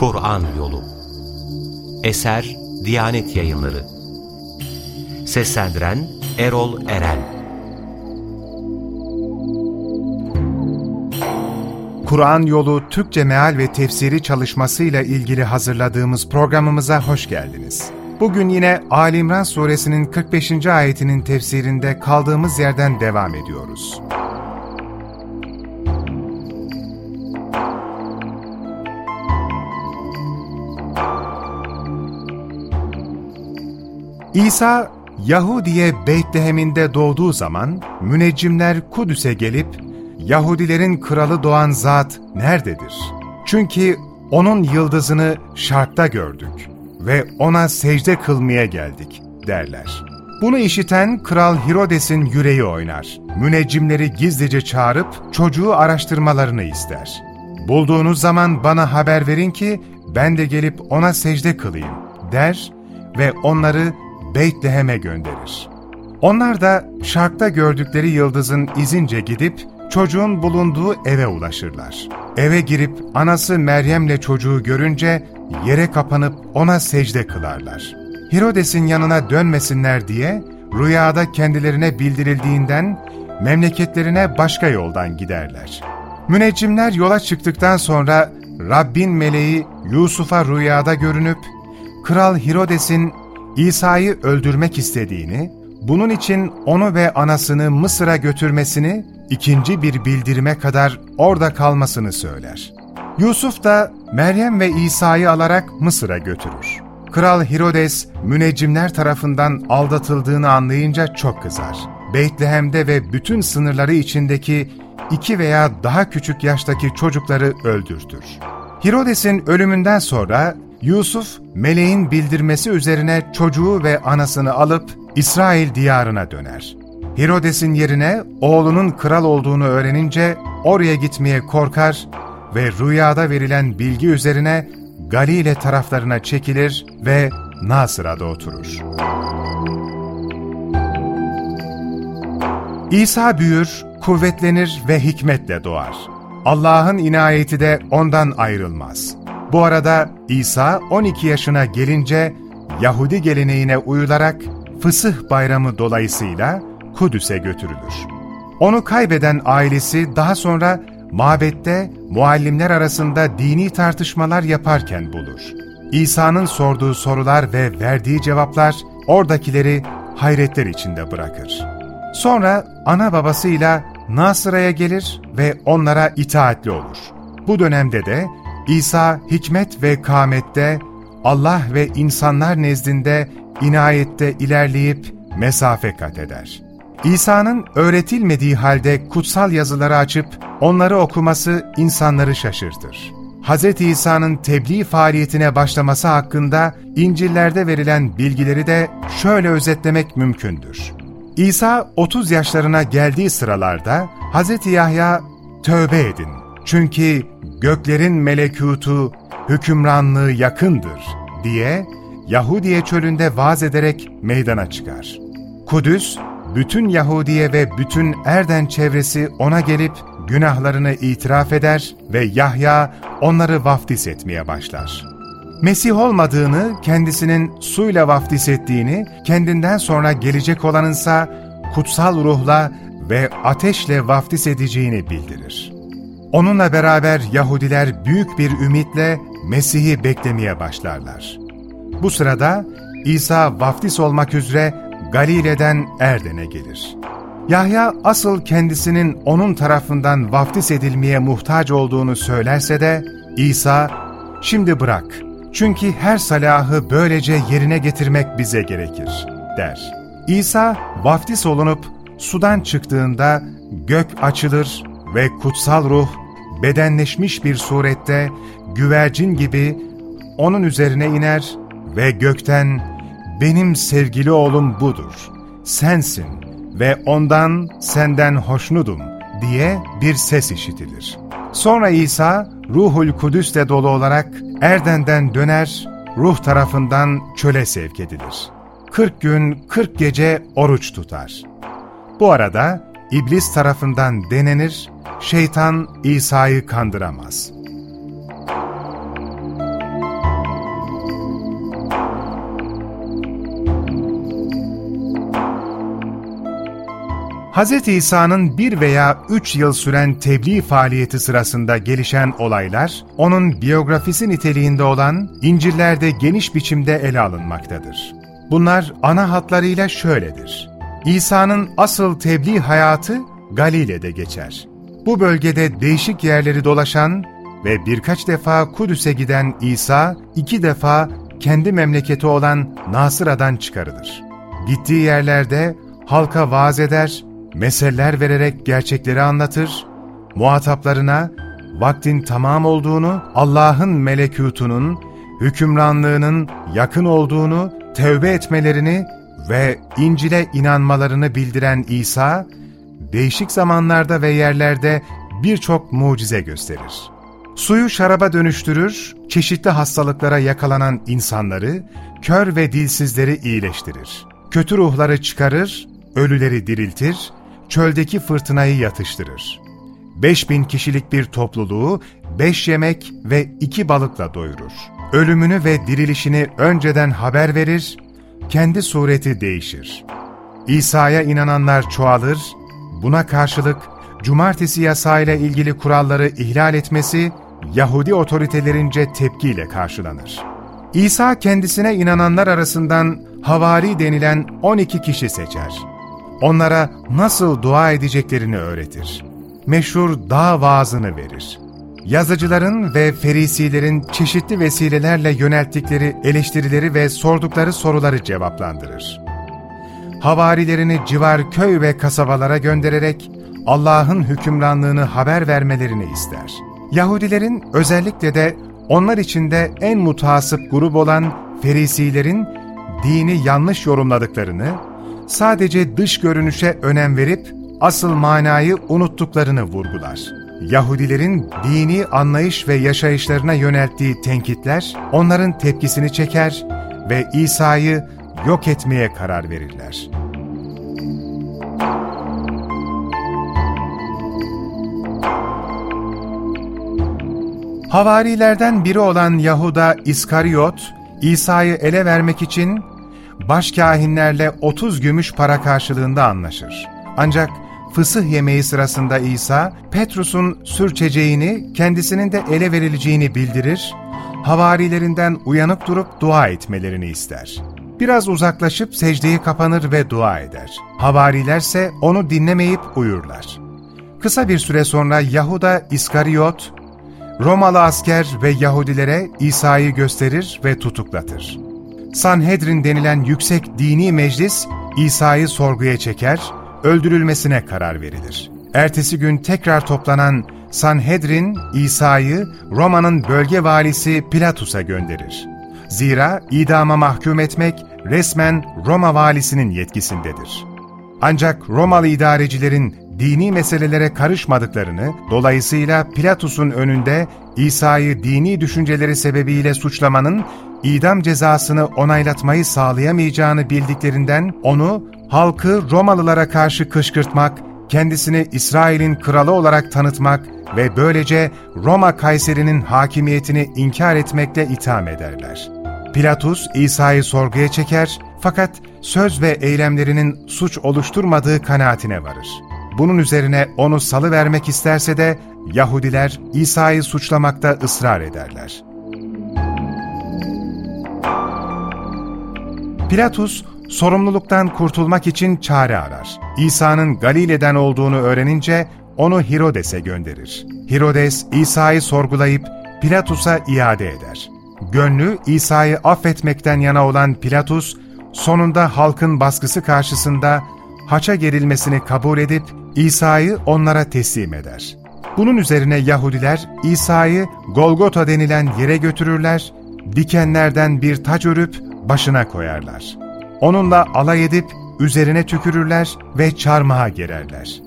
Kur'an Yolu Eser Diyanet Yayınları Seslendiren Erol Eren Kur'an Yolu Türkçe Meal ve Tefsiri çalışmasıyla ilgili hazırladığımız programımıza hoş geldiniz. Bugün yine Ali İmran suresinin 45. ayetinin tefsirinde kaldığımız yerden devam ediyoruz. İsa, Yahudiye Beytlehem'inde doğduğu zaman müneccimler Kudüs'e gelip Yahudilerin kralı doğan zat nerededir? Çünkü onun yıldızını şarkta gördük ve ona secde kılmaya geldik derler. Bunu işiten Kral Hirodes'in yüreği oynar. Müneccimleri gizlice çağırıp çocuğu araştırmalarını ister. Bulduğunuz zaman bana haber verin ki ben de gelip ona secde kılayım der ve onları Beytlehem'e gönderir. Onlar da şarkta gördükleri yıldızın izince gidip çocuğun bulunduğu eve ulaşırlar. Eve girip anası Meryem'le çocuğu görünce yere kapanıp ona secde kılarlar. Hirodes'in yanına dönmesinler diye rüyada kendilerine bildirildiğinden memleketlerine başka yoldan giderler. Müneccimler yola çıktıktan sonra Rabbin meleği Yusuf'a rüyada görünüp, Kral Hirodes'in İsa'yı öldürmek istediğini, bunun için onu ve anasını Mısır'a götürmesini, ikinci bir bildirime kadar orada kalmasını söyler. Yusuf da Meryem ve İsa'yı alarak Mısır'a götürür. Kral Hirodes, müneccimler tarafından aldatıldığını anlayınca çok kızar. Beytlehem'de ve bütün sınırları içindeki iki veya daha küçük yaştaki çocukları öldürtür. Hirodes'in ölümünden sonra Yusuf, meleğin bildirmesi üzerine çocuğu ve anasını alıp İsrail diyarına döner. Hirodes'in yerine oğlunun kral olduğunu öğrenince oraya gitmeye korkar ve rüyada verilen bilgi üzerine Galile taraflarına çekilir ve Nasıra'da oturur. İsa büyür, kuvvetlenir ve hikmetle doğar. Allah'ın inayeti de ondan ayrılmaz. Bu arada İsa 12 yaşına gelince Yahudi geleneğine uyularak Fısıh Bayramı dolayısıyla Kudüs'e götürülür. Onu kaybeden ailesi daha sonra mabette muallimler arasında dini tartışmalar yaparken bulur. İsa'nın sorduğu sorular ve verdiği cevaplar oradakileri hayretler içinde bırakır. Sonra ana babasıyla Nasıra'ya gelir ve onlara itaatli olur. Bu dönemde de İsa hikmet ve kâmette, Allah ve insanlar nezdinde inayette ilerleyip mesafe kat eder. İsa'nın öğretilmediği halde kutsal yazıları açıp onları okuması insanları şaşırtır. Hz. İsa'nın tebliğ faaliyetine başlaması hakkında İncil'lerde verilen bilgileri de şöyle özetlemek mümkündür. İsa 30 yaşlarına geldiği sıralarda Hz. Yahya tövbe edin çünkü göklerin melekutu, hükümranlığı yakındır diye Yahudiye çölünde vaaz ederek meydana çıkar. Kudüs, bütün Yahudiye ve bütün Erden çevresi ona gelip günahlarını itiraf eder ve Yahya onları vaftiz etmeye başlar. Mesih olmadığını, kendisinin suyla vaftiz ettiğini, kendinden sonra gelecek olanınsa kutsal ruhla ve ateşle vaftiz edeceğini bildirir. Onunla beraber Yahudiler büyük bir ümitle Mesih'i beklemeye başlarlar. Bu sırada İsa vaftiz olmak üzere Galile'den Erden'e gelir. Yahya asıl kendisinin onun tarafından vaftiz edilmeye muhtaç olduğunu söylerse de İsa, ''Şimdi bırak, çünkü her salahı böylece yerine getirmek bize gerekir.'' der. İsa vaftiz olunup sudan çıktığında gök açılır ve kutsal ruh bedenleşmiş bir surette güvercin gibi onun üzerine iner ve gökten benim sevgili oğlum budur, sensin ve ondan senden hoşnudum diye bir ses işitilir. Sonra İsa Ruhul Kudüs'le dolu olarak Erden'den döner, ruh tarafından çöle sevk edilir. 40 gün 40 gece oruç tutar. Bu arada İblis tarafından denenir, Şeytan İsa'yı kandıramaz. Hz. İsa'nın bir veya üç yıl süren tebliğ faaliyeti sırasında gelişen olaylar, onun biyografisi niteliğinde olan İncil'lerde geniş biçimde ele alınmaktadır. Bunlar ana hatlarıyla şöyledir. İsa'nın asıl tebliğ hayatı Galile'de geçer. Bu bölgede değişik yerleri dolaşan ve birkaç defa Kudüs'e giden İsa, iki defa kendi memleketi olan Nasıra'dan çıkarılır. Gittiği yerlerde halka vaaz eder, meseleler vererek gerçekleri anlatır, muhataplarına vaktin tamam olduğunu, Allah'ın melekutunun, hükümranlığının yakın olduğunu, tevbe etmelerini ve İncil'e inanmalarını bildiren İsa, değişik zamanlarda ve yerlerde birçok mucize gösterir. Suyu şaraba dönüştürür, çeşitli hastalıklara yakalanan insanları, kör ve dilsizleri iyileştirir. Kötü ruhları çıkarır, ölüleri diriltir, çöldeki fırtınayı yatıştırır. 5000 kişilik bir topluluğu beş yemek ve iki balıkla doyurur. Ölümünü ve dirilişini önceden haber verir, kendi sureti değişir. İsa'ya inananlar çoğalır, buna karşılık cumartesi yasağıyla ilgili kuralları ihlal etmesi Yahudi otoritelerince tepkiyle karşılanır. İsa kendisine inananlar arasından havari denilen 12 kişi seçer. Onlara nasıl dua edeceklerini öğretir. Meşhur dağ vaazını verir. Yazıcıların ve ferisilerin çeşitli vesilelerle yönelttikleri eleştirileri ve sordukları soruları cevaplandırır. Havarilerini civar köy ve kasabalara göndererek Allah'ın hükümranlığını haber vermelerini ister. Yahudilerin özellikle de onlar içinde en mutasip grup olan Ferisilerin dini yanlış yorumladıklarını, sadece dış görünüşe önem verip asıl manayı unuttuklarını vurgular. Yahudilerin dini anlayış ve yaşayışlarına yönelttiği tenkitler onların tepkisini çeker ve İsa'yı yok etmeye karar verirler. Havarilerden biri olan Yahuda İskariot, İsa'yı ele vermek için başkahinlerle 30 gümüş para karşılığında anlaşır. Ancak fısıh yemeği sırasında İsa, Petrus'un sürçeceğini, kendisinin de ele verileceğini bildirir, havarilerinden uyanık durup dua etmelerini ister. Biraz uzaklaşıp secdeye kapanır ve dua eder. Havarilerse onu dinlemeyip uyurlar. Kısa bir süre sonra Yahuda İskariot, Romalı asker ve Yahudilere İsa'yı gösterir ve tutuklatır. Sanhedrin denilen yüksek dini meclis İsa'yı sorguya çeker, öldürülmesine karar verilir. Ertesi gün tekrar toplanan Sanhedrin İsa'yı Roma'nın bölge valisi Pilatus'a gönderir. Zira idama mahkum etmek resmen Roma valisinin yetkisindedir. Ancak Romalı idarecilerin dini meselelere karışmadıklarını, dolayısıyla Pilatus'un önünde İsa'yı dini düşünceleri sebebiyle suçlamanın idam cezasını onaylatmayı sağlayamayacağını bildiklerinden onu halkı Romalılara karşı kışkırtmak, kendisini İsrail'in kralı olarak tanıtmak ve böylece Roma Kayseri'nin hakimiyetini inkar etmekle itham ederler. Pilatus İsa'yı sorguya çeker fakat söz ve eylemlerinin suç oluşturmadığı kanaatine varır. Bunun üzerine onu salı vermek isterse de Yahudiler İsa'yı suçlamakta ısrar ederler. Pilatus, sorumluluktan kurtulmak için çare arar. İsa'nın Galile'den olduğunu öğrenince onu Hirodes'e gönderir. Hirodes, İsa'yı sorgulayıp Pilatus'a iade eder. Gönlü İsa'yı affetmekten yana olan Pilatus, sonunda halkın baskısı karşısında haça gerilmesini kabul edip İsa'yı onlara teslim eder. Bunun üzerine Yahudiler İsa'yı Golgota denilen yere götürürler, dikenlerden bir taç örüp başına koyarlar. Onunla alay edip üzerine tükürürler ve çarmıha gererler.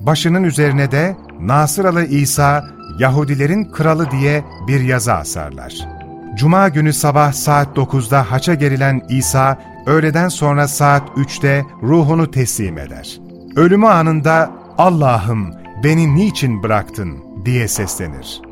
Başının üzerine de Nasıralı İsa, Yahudilerin kralı diye bir yazı asarlar. Cuma günü sabah saat 9'da haça gerilen İsa, öğleden sonra saat 3'te ruhunu teslim eder. Ölümü anında Allah'ım beni niçin bıraktın diye seslenir.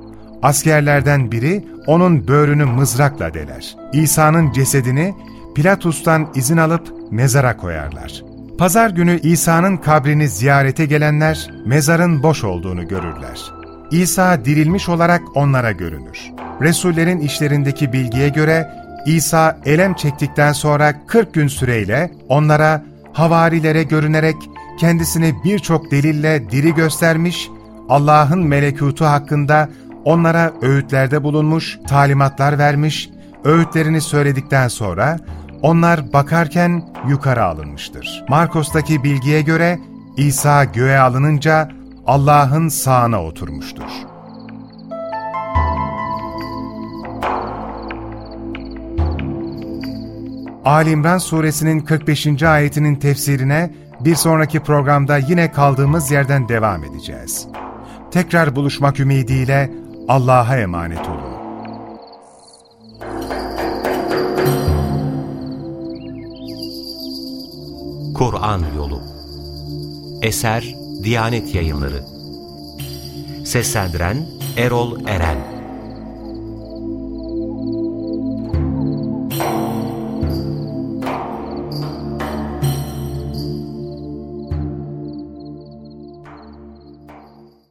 Askerlerden biri onun böğrünü mızrakla deler. İsa'nın cesedini Pilatus'tan izin alıp mezara koyarlar. Pazar günü İsa'nın kabrini ziyarete gelenler mezarın boş olduğunu görürler. İsa dirilmiş olarak onlara görünür. Resullerin işlerindeki bilgiye göre İsa elem çektikten sonra 40 gün süreyle onlara havarilere görünerek kendisini birçok delille diri göstermiş, Allah'ın melekutu hakkında onlara öğütlerde bulunmuş, talimatlar vermiş, öğütlerini söyledikten sonra onlar bakarken yukarı alınmıştır. Markos'taki bilgiye göre İsa göğe alınınca Allah'ın sağına oturmuştur. Ali suresinin 45. ayetinin tefsirine bir sonraki programda yine kaldığımız yerden devam edeceğiz. Tekrar buluşmak ümidiyle Allah'a emanet olun. Kur'an Yolu Eser Diyanet Yayınları. Seslendiren Erol Eren